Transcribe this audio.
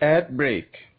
Ad break.